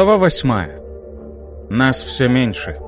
Глава восьмая. Нас все меньше.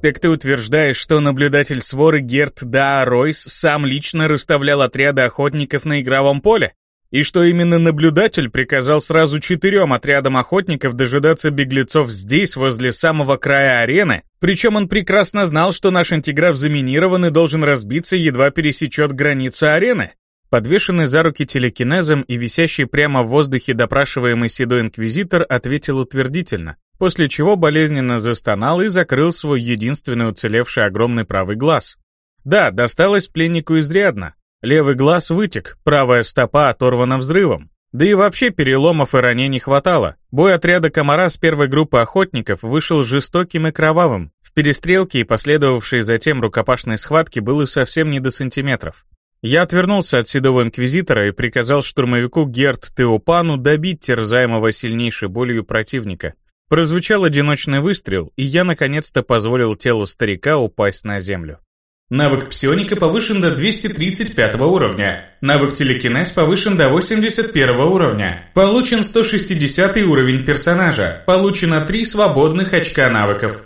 Так ты утверждаешь, что наблюдатель своры Герт Да Ройс сам лично расставлял отряды охотников на игровом поле? И что именно наблюдатель приказал сразу четырем отрядам охотников дожидаться беглецов здесь, возле самого края арены, причем он прекрасно знал, что наш антиграф заминирован и должен разбиться, едва пересечет границу арены? Подвешенный за руки телекинезом и висящий прямо в воздухе допрашиваемый седой инквизитор ответил утвердительно, после чего болезненно застонал и закрыл свой единственный уцелевший огромный правый глаз. Да, досталось пленнику изрядно, Левый глаз вытек, правая стопа оторвана взрывом. Да и вообще переломов и ранений хватало. Бой отряда комара с первой группы охотников вышел жестоким и кровавым. В перестрелке и последовавшей затем рукопашной схватке было совсем не до сантиметров. Я отвернулся от седого инквизитора и приказал штурмовику Герт Теопану добить терзаемого сильнейшей болью противника. Прозвучал одиночный выстрел, и я наконец-то позволил телу старика упасть на землю. Навык псионика повышен до 235 уровня. Навык телекинез повышен до 81 уровня. Получен 160 уровень персонажа. Получено 3 свободных очка навыков.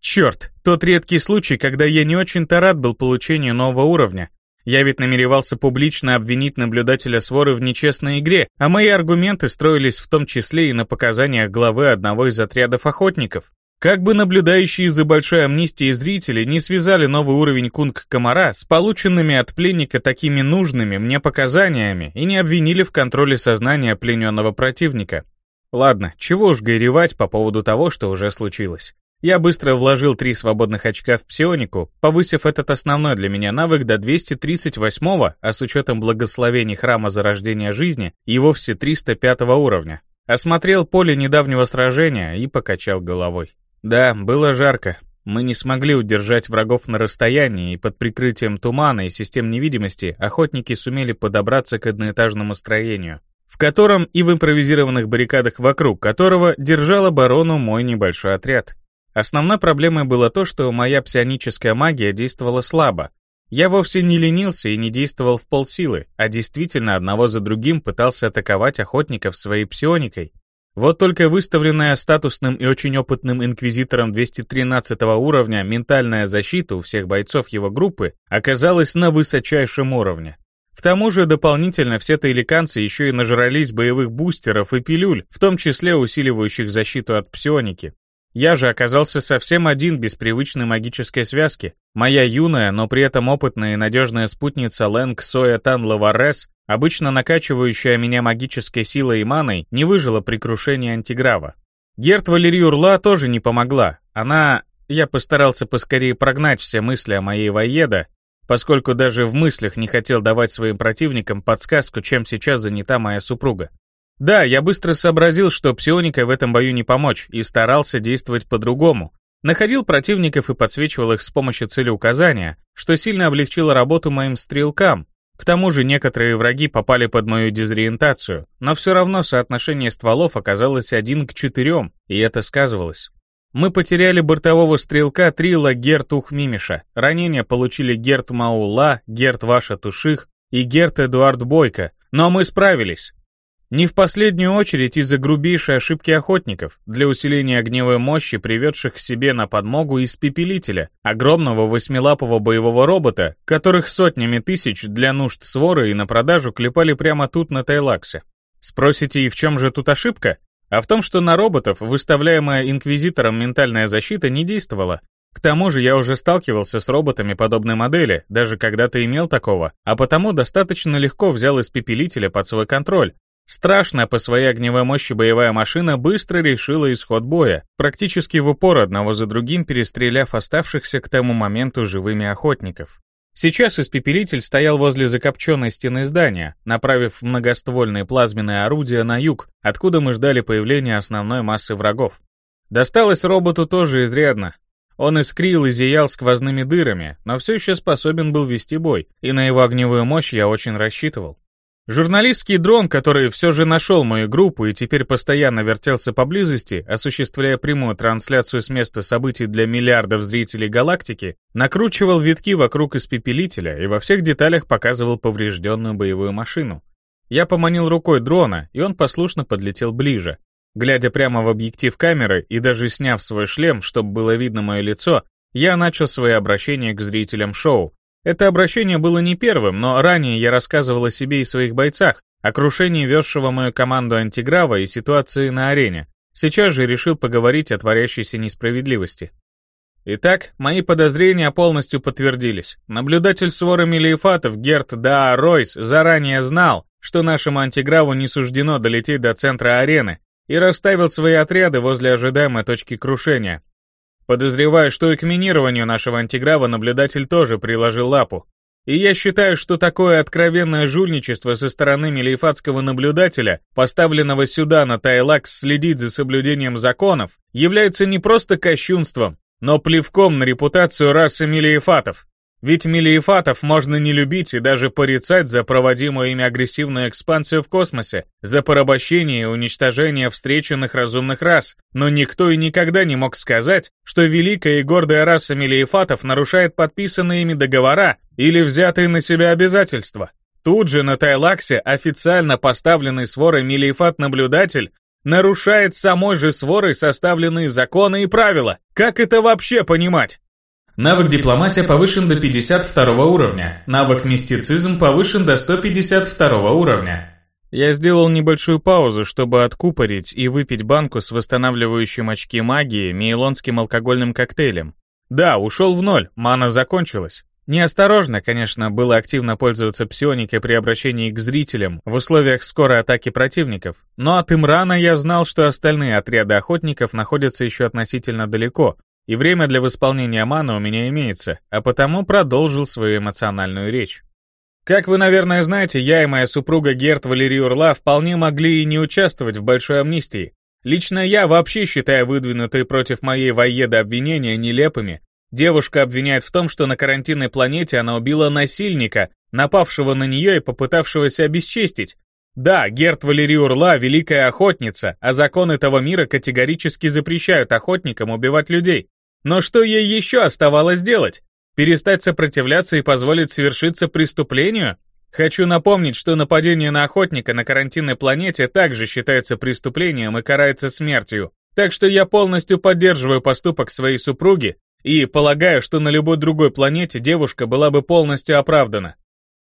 Черт, тот редкий случай, когда я не очень-то рад был получению нового уровня. Я ведь намеревался публично обвинить наблюдателя своры в нечестной игре, а мои аргументы строились в том числе и на показаниях главы одного из отрядов охотников. Как бы наблюдающие из-за большой амнистии зрители не связали новый уровень кунг-комара с полученными от пленника такими нужными мне показаниями и не обвинили в контроле сознания плененного противника. Ладно, чего уж горевать по поводу того, что уже случилось. Я быстро вложил три свободных очка в псионику, повысив этот основной для меня навык до 238-го, а с учетом благословений Храма Зарождения Жизни и вовсе 305 уровня. Осмотрел поле недавнего сражения и покачал головой. Да, было жарко. Мы не смогли удержать врагов на расстоянии, и под прикрытием тумана и систем невидимости охотники сумели подобраться к одноэтажному строению, в котором и в импровизированных баррикадах вокруг которого держал оборону мой небольшой отряд. Основной проблемой было то, что моя псионическая магия действовала слабо. Я вовсе не ленился и не действовал в полсилы, а действительно одного за другим пытался атаковать охотников своей псионикой, вот только выставленная статусным и очень опытным инквизитором 213 уровня ментальная защита у всех бойцов его группы оказалась на высочайшем уровне. К тому же дополнительно все таиликанцы еще и нажрались боевых бустеров и пилюль, в том числе усиливающих защиту от псионики. Я же оказался совсем один без привычной магической связки. Моя юная, но при этом опытная и надежная спутница Лэнг Соя Тан Лаварес, обычно накачивающая меня магической силой и маной, не выжила при крушении антиграва. Герт Валерий Урла тоже не помогла. Она... Я постарался поскорее прогнать все мысли о моей воеда, поскольку даже в мыслях не хотел давать своим противникам подсказку, чем сейчас занята моя супруга. Да, я быстро сообразил, что псионика в этом бою не помочь, и старался действовать по-другому. Находил противников и подсвечивал их с помощью целеуказания, что сильно облегчило работу моим стрелкам. К тому же некоторые враги попали под мою дезориентацию, но все равно соотношение стволов оказалось один к четырем, и это сказывалось. Мы потеряли бортового стрелка Трила Герт Ухмимиша. Ранения получили Герт Маула, Герт Ваша Туших и Герт Эдуард Бойко, но мы справились. Не в последнюю очередь из-за грубейшей ошибки охотников, для усиления огневой мощи, приведших к себе на подмогу испепелителя, огромного восьмилапого боевого робота, которых сотнями тысяч для нужд своры и на продажу клепали прямо тут на Тайлаксе. Спросите, и в чем же тут ошибка? А в том, что на роботов выставляемая Инквизитором ментальная защита не действовала. К тому же я уже сталкивался с роботами подобной модели, даже когда-то имел такого, а потому достаточно легко взял испепелителя под свой контроль, Страшная по своей огневой мощи боевая машина быстро решила исход боя, практически в упор одного за другим перестреляв оставшихся к тому моменту живыми охотников. Сейчас испепелитель стоял возле закопченной стены здания, направив многоствольные плазменные орудия на юг, откуда мы ждали появления основной массы врагов. Досталось роботу тоже изрядно. Он искрил и зиял сквозными дырами, но все еще способен был вести бой, и на его огневую мощь я очень рассчитывал. Журналистский дрон, который все же нашел мою группу и теперь постоянно вертелся поблизости, осуществляя прямую трансляцию с места событий для миллиардов зрителей галактики, накручивал витки вокруг испепелителя и во всех деталях показывал поврежденную боевую машину. Я поманил рукой дрона, и он послушно подлетел ближе. Глядя прямо в объектив камеры и даже сняв свой шлем, чтобы было видно мое лицо, я начал свое обращение к зрителям шоу. Это обращение было не первым, но ранее я рассказывал о себе и своих бойцах, о крушении везшего мою команду антиграва и ситуации на арене. Сейчас же решил поговорить о творящейся несправедливости. Итак, мои подозрения полностью подтвердились. Наблюдатель своры Мелиефатов Герт Да Ройс заранее знал, что нашему антиграву не суждено долететь до центра арены, и расставил свои отряды возле ожидаемой точки крушения. Подозреваю, что и к минированию нашего антиграва наблюдатель тоже приложил лапу. И я считаю, что такое откровенное жульничество со стороны мелиефатского наблюдателя, поставленного сюда на Тайлакс следить за соблюдением законов, является не просто кощунством, но плевком на репутацию расы мелиефатов. Ведь мелиефатов можно не любить и даже порицать за проводимую ими агрессивную экспансию в космосе, за порабощение и уничтожение встреченных разумных рас, но никто и никогда не мог сказать, что великая и гордая раса мелиефатов нарушает подписанные ими договора или взятые на себя обязательства. Тут же на Тайлаксе официально поставленный сворой мелиефат-наблюдатель нарушает самой же сворой составленные законы и правила. Как это вообще понимать? Навык дипломатия повышен до 52 уровня. Навык мистицизм повышен до 152 уровня. Я сделал небольшую паузу, чтобы откупорить и выпить банку с восстанавливающим очки магии мейлонским алкогольным коктейлем. Да, ушел в ноль, мана закончилась. Неосторожно, конечно, было активно пользоваться псионикой при обращении к зрителям в условиях скорой атаки противников, но от Имрана я знал, что остальные отряды охотников находятся еще относительно далеко, и время для восполнения маны у меня имеется, а потому продолжил свою эмоциональную речь. Как вы, наверное, знаете, я и моя супруга Герт Валерий Урла вполне могли и не участвовать в большой амнистии. Лично я вообще считаю выдвинутые против моей воеды обвинения нелепыми. Девушка обвиняет в том, что на карантинной планете она убила насильника, напавшего на нее и попытавшегося обесчестить. Да, Герт Валерий Урла – великая охотница, а законы этого мира категорически запрещают охотникам убивать людей. Но что ей еще оставалось делать? Перестать сопротивляться и позволить совершиться преступлению? Хочу напомнить, что нападение на охотника на карантинной планете также считается преступлением и карается смертью. Так что я полностью поддерживаю поступок своей супруги и полагаю, что на любой другой планете девушка была бы полностью оправдана.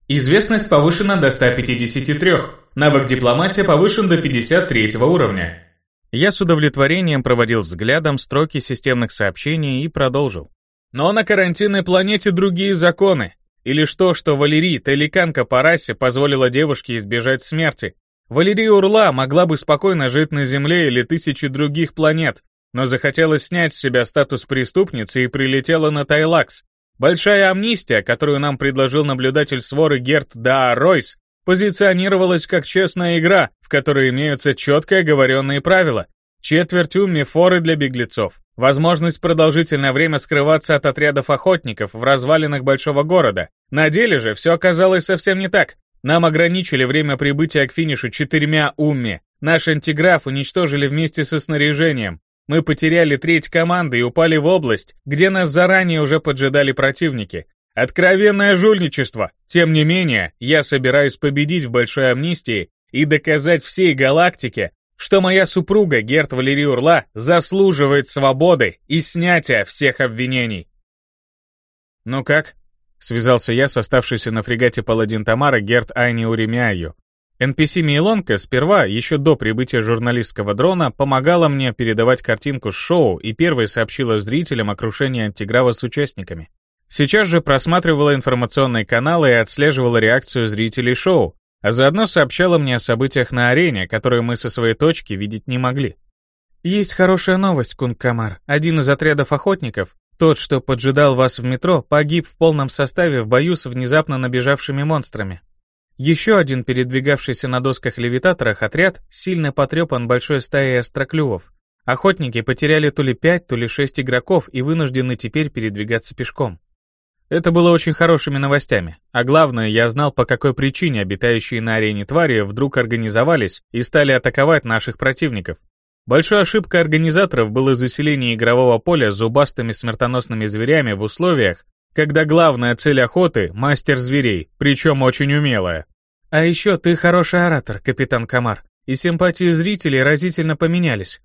Известность повышена до 153. Навык дипломатия повышен до 53 уровня. Я с удовлетворением проводил взглядом строки системных сообщений и продолжил. Но на карантинной планете другие законы. Или что, что Валерий, таликанка по расе, позволила девушке избежать смерти. Валерия Урла могла бы спокойно жить на Земле или тысячи других планет, но захотела снять с себя статус преступницы и прилетела на Тайлакс. Большая амнистия, которую нам предложил наблюдатель своры Герт Да Ройс, позиционировалась как честная игра, в которой имеются четко оговоренные правила. Четверть уми форы для беглецов. Возможность продолжительное время скрываться от отрядов охотников в развалинах большого города. На деле же все оказалось совсем не так. Нам ограничили время прибытия к финишу четырьмя умми. Наш антиграф уничтожили вместе со снаряжением. Мы потеряли треть команды и упали в область, где нас заранее уже поджидали противники. Откровенное жульничество. Тем не менее, я собираюсь победить в большой амнистии и доказать всей галактике, что моя супруга Герт Валерий Урла заслуживает свободы и снятия всех обвинений. «Ну как?» — связался я с оставшейся на фрегате паладин Тамара Герт Айни Уремяю. NPC Мейлонка сперва, еще до прибытия журналистского дрона, помогала мне передавать картинку с шоу и первой сообщила зрителям о крушении антиграва с участниками. Сейчас же просматривала информационные каналы и отслеживала реакцию зрителей шоу, а заодно сообщала мне о событиях на арене, которые мы со своей точки видеть не могли. «Есть хорошая новость, Кунг-Камар. Один из отрядов охотников, тот, что поджидал вас в метро, погиб в полном составе в бою с внезапно набежавшими монстрами. Еще один передвигавшийся на досках-левитаторах отряд сильно потрепан большой стаей остроклювов. Охотники потеряли то ли пять, то ли шесть игроков и вынуждены теперь передвигаться пешком. Это было очень хорошими новостями. А главное, я знал, по какой причине обитающие на арене твари вдруг организовались и стали атаковать наших противников. Большой ошибкой организаторов было заселение игрового поля зубастыми смертоносными зверями в условиях, когда главная цель охоты — мастер зверей, причем очень умелая. А еще ты хороший оратор, капитан Камар, и симпатии зрителей разительно поменялись.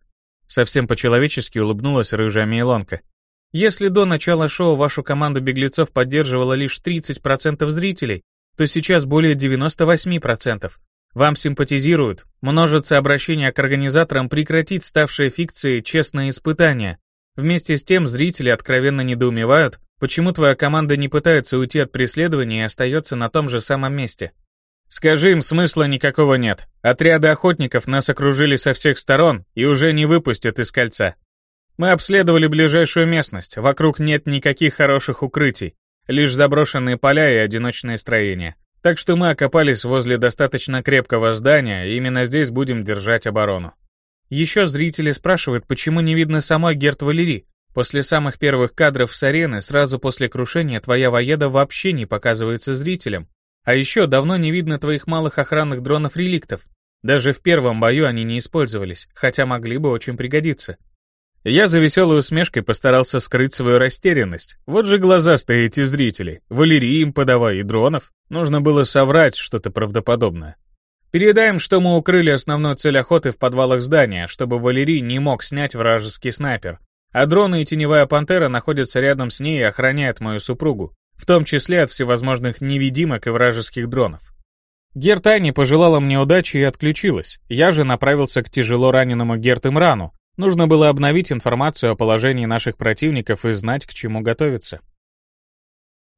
Совсем по-человечески улыбнулась рыжая Мейлонка. Если до начала шоу вашу команду беглецов поддерживало лишь 30% зрителей, то сейчас более 98%. Вам симпатизируют, множатся обращения к организаторам прекратить ставшее фикцией честное испытание. Вместе с тем зрители откровенно недоумевают, почему твоя команда не пытается уйти от преследования и остается на том же самом месте. Скажи им, смысла никакого нет. Отряды охотников нас окружили со всех сторон и уже не выпустят из кольца. Мы обследовали ближайшую местность, вокруг нет никаких хороших укрытий, лишь заброшенные поля и одиночные строения. Так что мы окопались возле достаточно крепкого здания, и именно здесь будем держать оборону. Еще зрители спрашивают, почему не видно самой Герт Валери. После самых первых кадров с арены, сразу после крушения, твоя воеда вообще не показывается зрителям. А еще давно не видно твоих малых охранных дронов-реликтов. Даже в первом бою они не использовались, хотя могли бы очень пригодиться. Я за веселой усмешкой постарался скрыть свою растерянность. Вот же глаза стоите зрители. Валерий им подавай и дронов. Нужно было соврать что-то правдоподобное. Передаем, что мы укрыли основную цель охоты в подвалах здания, чтобы Валерий не мог снять вражеский снайпер. А дроны и теневая пантера находятся рядом с ней и охраняют мою супругу в том числе от всевозможных невидимок и вражеских дронов. Гертани пожелала мне удачи и отключилась. Я же направился к тяжело раненому Герт Имрану. Нужно было обновить информацию о положении наших противников и знать, к чему готовиться.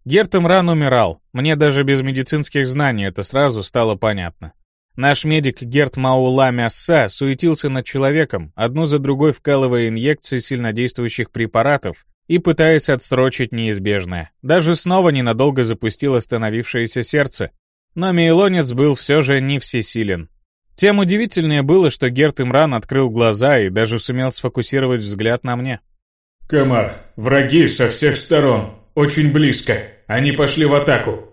Герт Имран умирал. Мне даже без медицинских знаний это сразу стало понятно. Наш медик Герт Маула Мясса суетился над человеком, одну за другой вкалывая инъекции сильнодействующих препаратов, и пытаясь отсрочить неизбежное. Даже снова ненадолго запустил остановившееся сердце. Но Мейлонец был все же не всесилен. Тем удивительнее было, что Герт Имран открыл глаза и даже сумел сфокусировать взгляд на мне. «Камар, враги со всех сторон. Очень близко. Они пошли в атаку».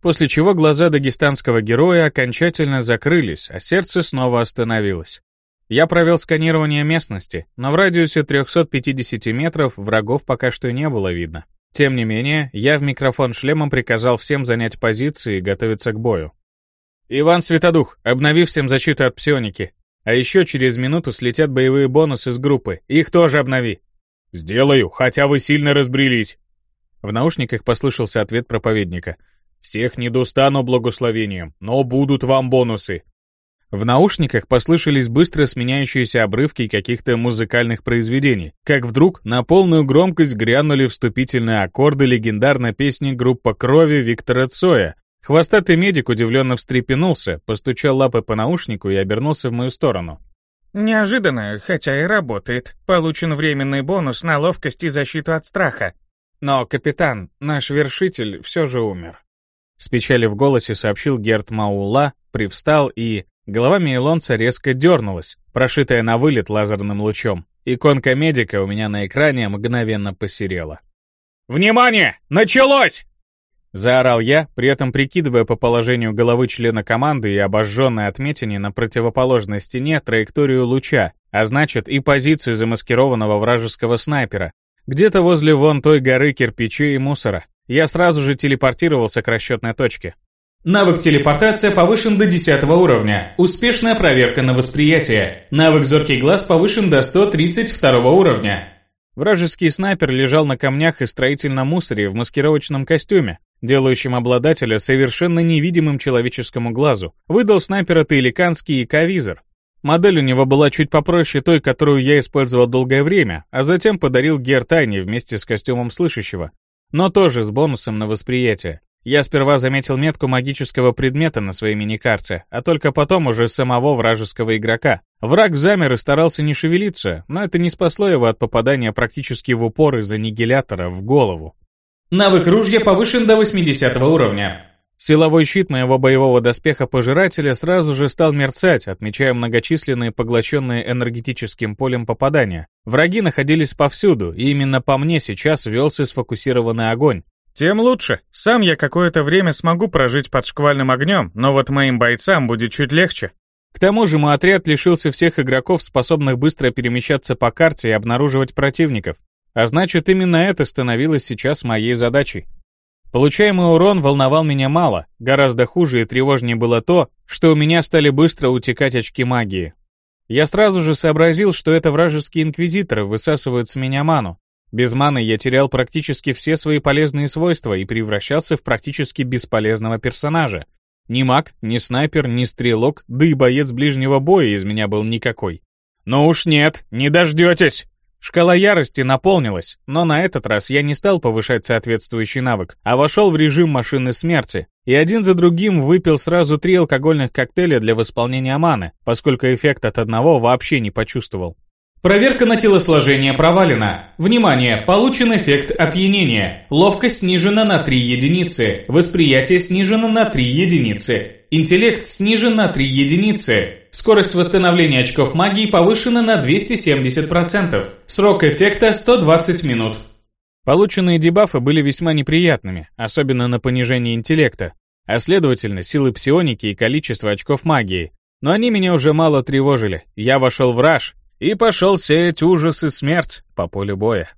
После чего глаза дагестанского героя окончательно закрылись, а сердце снова остановилось. Я провел сканирование местности, но в радиусе 350 метров врагов пока что не было видно. Тем не менее, я в микрофон шлемом приказал всем занять позиции и готовиться к бою. «Иван Светодух, обнови всем защиту от псионики. А еще через минуту слетят боевые бонусы с группы. Их тоже обнови». «Сделаю, хотя вы сильно разбрелись». В наушниках послышался ответ проповедника. «Всех не достану благословением, но будут вам бонусы. В наушниках послышались быстро сменяющиеся обрывки каких-то музыкальных произведений, как вдруг на полную громкость грянули вступительные аккорды легендарной песни группа «Крови» Виктора Цоя. Хвостатый медик удивленно встрепенулся, постучал лапой по наушнику и обернулся в мою сторону. «Неожиданно, хотя и работает. Получен временный бонус на ловкость и защиту от страха. Но, капитан, наш вершитель все же умер». С печали в голосе сообщил Герт Маула, привстал и, Голова Мейлонца резко дернулась, прошитая на вылет лазерным лучом. Иконка медика у меня на экране мгновенно посерела. «Внимание! Началось!» Заорал я, при этом прикидывая по положению головы члена команды и обожженной отметине на противоположной стене траекторию луча, а значит и позицию замаскированного вражеского снайпера, где-то возле вон той горы кирпичей и мусора. Я сразу же телепортировался к расчетной точке. Навык телепортация повышен до 10 уровня. Успешная проверка на восприятие. Навык зоркий глаз повышен до 132 уровня. Вражеский снайпер лежал на камнях и строительном мусоре в маскировочном костюме, делающем обладателя совершенно невидимым человеческому глазу. Выдал снайпера Тейликанский ИК-визор. Модель у него была чуть попроще той, которую я использовал долгое время, а затем подарил Гертайне вместе с костюмом слышащего, но тоже с бонусом на восприятие. Я сперва заметил метку магического предмета на своей миникарте, а только потом уже самого вражеского игрока. Враг замер и старался не шевелиться, но это не спасло его от попадания практически в упор из аннигилятора в голову. Навык ружья повышен до 80 уровня. Силовой щит моего боевого доспеха Пожирателя сразу же стал мерцать, отмечая многочисленные поглощенные энергетическим полем попадания. Враги находились повсюду, и именно по мне сейчас велся сфокусированный огонь. Тем лучше. Сам я какое-то время смогу прожить под шквальным огнем, но вот моим бойцам будет чуть легче. К тому же мой отряд лишился всех игроков, способных быстро перемещаться по карте и обнаруживать противников. А значит, именно это становилось сейчас моей задачей. Получаемый урон волновал меня мало, гораздо хуже и тревожнее было то, что у меня стали быстро утекать очки магии. Я сразу же сообразил, что это вражеские инквизиторы высасывают с меня ману. Без маны я терял практически все свои полезные свойства и превращался в практически бесполезного персонажа. Ни маг, ни снайпер, ни стрелок, да и боец ближнего боя из меня был никакой. «Ну уж нет, не дождетесь!» Шкала ярости наполнилась, но на этот раз я не стал повышать соответствующий навык, а вошел в режим машины смерти, и один за другим выпил сразу три алкогольных коктейля для восполнения маны, поскольку эффект от одного вообще не почувствовал. Проверка на телосложение провалена. Внимание, получен эффект опьянения. Ловкость снижена на 3 единицы. Восприятие снижено на 3 единицы. Интеллект снижен на 3 единицы. Скорость восстановления очков магии повышена на 270%. Срок эффекта 120 минут. Полученные дебафы были весьма неприятными, особенно на понижение интеллекта, а следовательно силы псионики и количество очков магии. Но они меня уже мало тревожили. Я вошел в раж и пошел сеять ужас и смерть по полю боя.